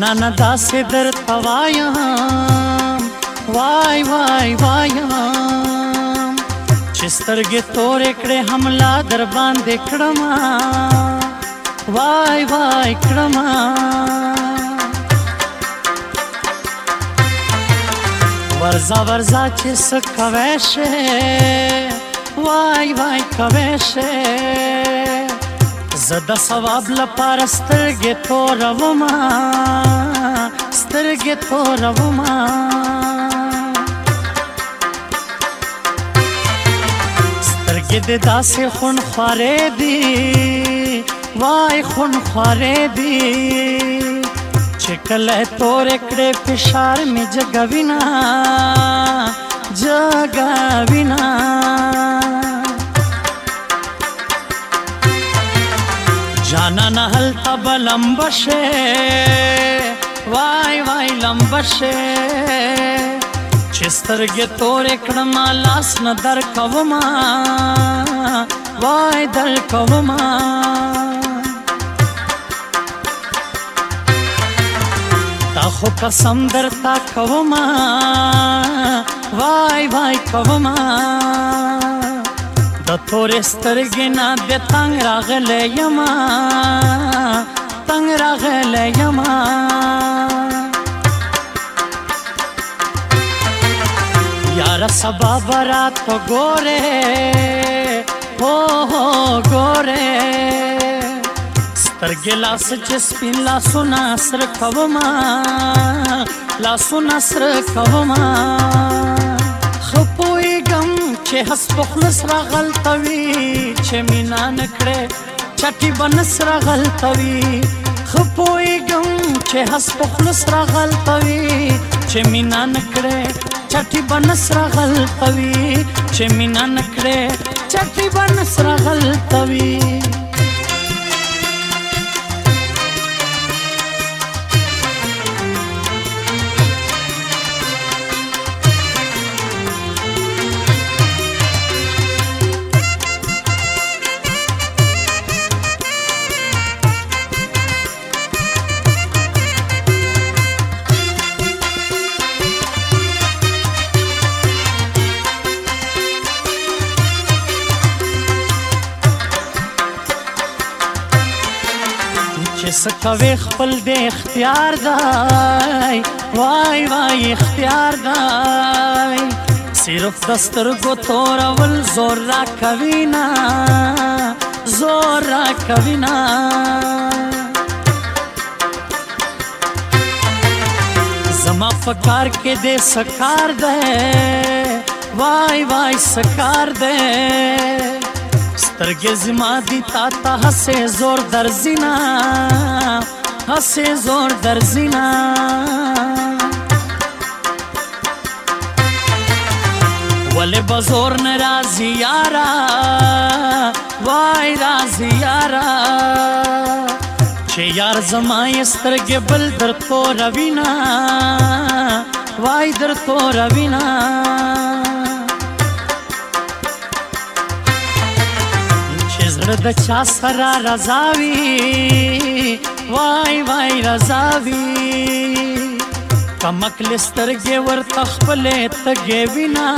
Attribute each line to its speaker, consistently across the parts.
Speaker 1: جانا نه داسې در توایم وای وای وایم چې سترګې تورې کړې حمله در باندې کړم وای وای کړم ورزا ورزا چې څه کوې شي وای وای کوې شي زدا ثواب لپاره سترګې توروما سترګې توروما سترګې د داسې خون خورې دي وای خون خورې دي چې کله تور کړې فشار می جگوینا جگوینا جانا نه هلته به لمبه شې وای وای لمبه شې چې سترګې تورې کړم لاس نه در کوما وای در کوما تا خو قسم در تا کوما وای وای کوما तथोर स्तरगी ना दे तंग रागले यमा तंग रागले यमा यार सबा बरात तो गोरे हो हो गोरे سترګې لاس چې سپین لاسونه سره کوما لاسونه سره کوما خپو چې حس مخلص را غلطوي چې مینا نکړې چټي بنس را غلطوي خپويګم چې حس مخلص را غلطوي چې مینا نکړې چټي بنس را غلطوي چې مینا نکړې چټي بنس را غلطوي سکوي خپل د اختیار دای وای وای اختیار دای صرف دستر گو تور اول زور را کوي نه زور را کوي نه زما فکر کې د سکار ده وای وای سکار ده سترګې زما دي تا ته هسې زور درځينا هسې زور درځينا ولې بزور ناراضي یارا وای راضي یارا چې یار زما یې سترګې بل در تو روینا وای در تو روینا زړه د چا سره رضاوي وای وای رضاوي کمکل سترګې ورته خپلې تګې وینا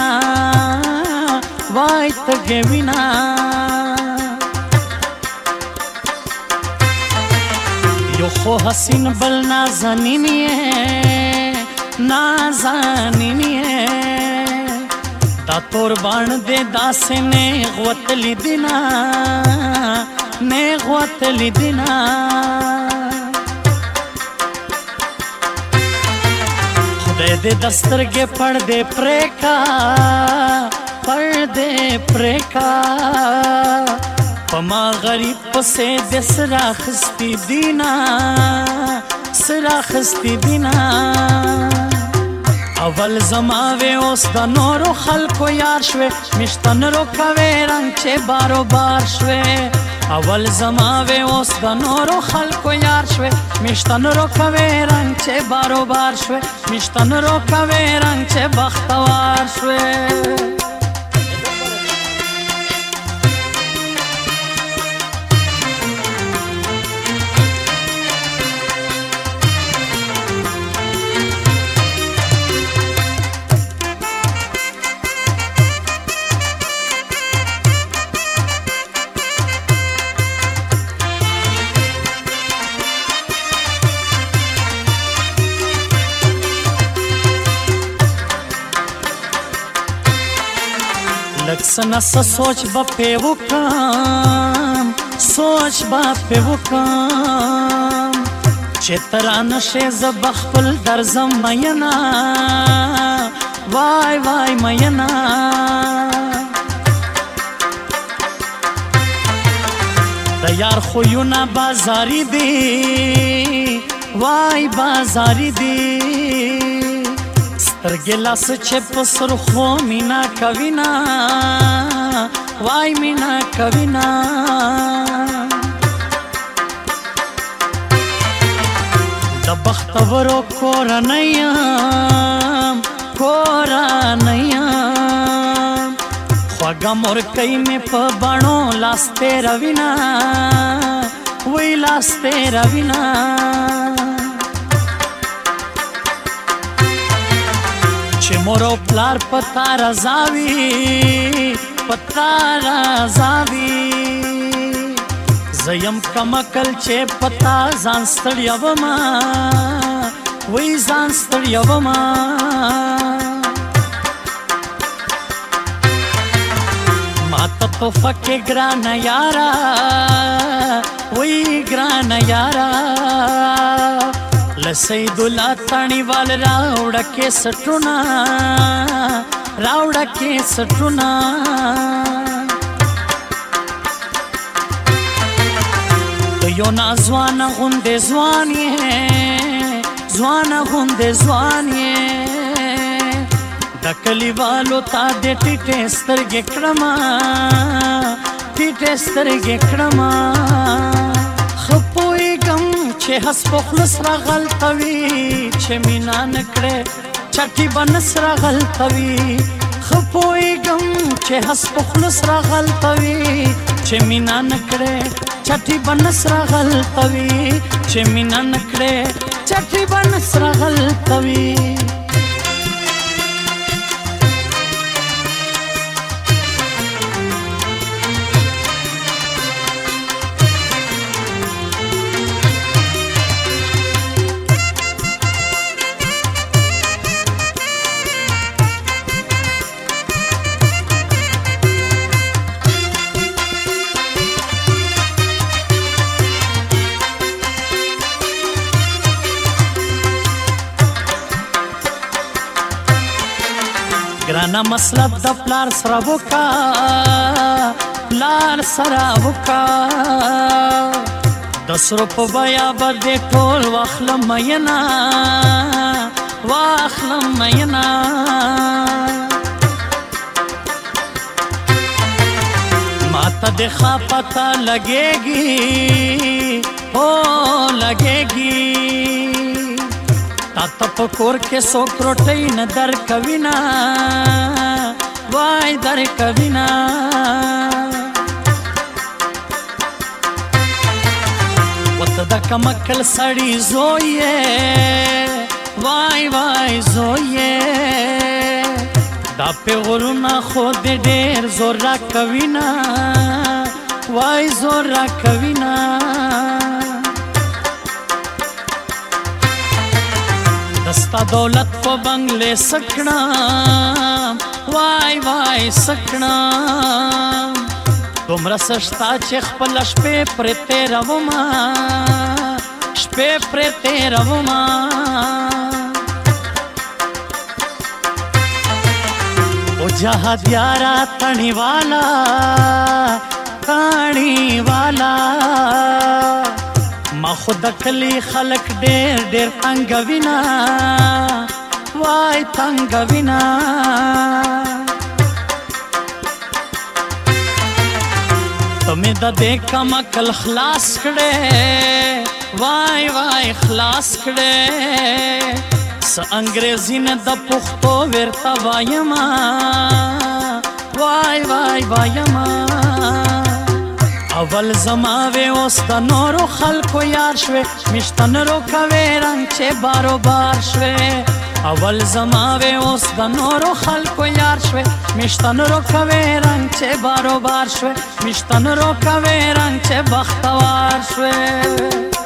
Speaker 1: وای تګې وینا یو خو حسین بل نازنین یې نازنین یې تا تور باندې داس نه غوتل دینا نه غوتل دینا خدای دې دسترګې پړ دې پریکا پړ دې پریکا پما غریب پسې د سراخستی دینا سراخستی دینا اول زماوي اوس د نورو خلکو یار شوې مشتن رو کوي رنگ چې بارو بار شوې اول زماوي اوس د نورو خلکو یار شوې مشتن رو کوي رنگ چې بارو بار شوې مشتن رو کوي رنگ چې بختوار شوې لک سنا سوچ با پی وکم سوچ با پی وکم چتر نشه ز بخپل در زم مینا وای وای مینا د یار خو یو نه بازاری دی وای بازاری دی رګلاس چې په سر خو مینا کوینا وای مینا کوینا د بختورو کور نه یم کور نه یم خوګه مور کای می په بڼو لاس ته روینا وی لاس ته روینا چې مور او پلار پتا رضاوي پتا رضاوي زیم کمکل چې پتا ځان ستړیا وما وې ځان ستړیا وما ماته په فکه ګران یارا وې ګران یارا जसई दुला ताणी वाल रावड़ा के सटुना रावड़ा के सटुना तो यो ना जवान हुंदे जवानी है जवान हुंदे जवानी है दकली वालो तादे टीटे स्तर गे क्रमा टीटे स्तर गे چې حس په خلص را غلطوي چې مینا نکړې چټي بنس را غلطوي خپوي غم چې حس په خلص را غلطوي چې مینا نکړې چټي بنس را غلطوي چې مینا نکړې چټي بنس را غلطوي ګرانه مسلط د پلار سره وکا پلار سره وکا د سر په بیا باندې ټول واخل مینا واخل مینا ماته د خپتا لګيږي او لګيږي تا ته په کور کې څوک روټۍ نه در کوي نه وای در کوي نه وته د کمکل سړی زوی وای وای زوی دا په غرونه خو دې ډېر زور را کوي نه وای زور را کوي نه ستا دولت په بنگلې سکنا وای وای سکنا دومره سشتا چې خپل شپې پر تیروما شپې پر تیروما او جہاد یارا تانی والا تانی والا خو د کلی خلک ډېر ډېر تنګوینا وای تنګوینا تمه د دې کم کل خلاص کړې وای وای خلاص کړې س انګريزي نه د پښتو ورته وایما وای وای وایما اول زما وې اوس د نورو خلکو یار شوې مشتن رو کوي رنگ چې بارو بار شوې اول زما وې اوس د نورو خلکو یار شوې مشتن رو کوي رنگ چې بارو بار شوې مشتن رو کوي رنگ چې بختوار شوې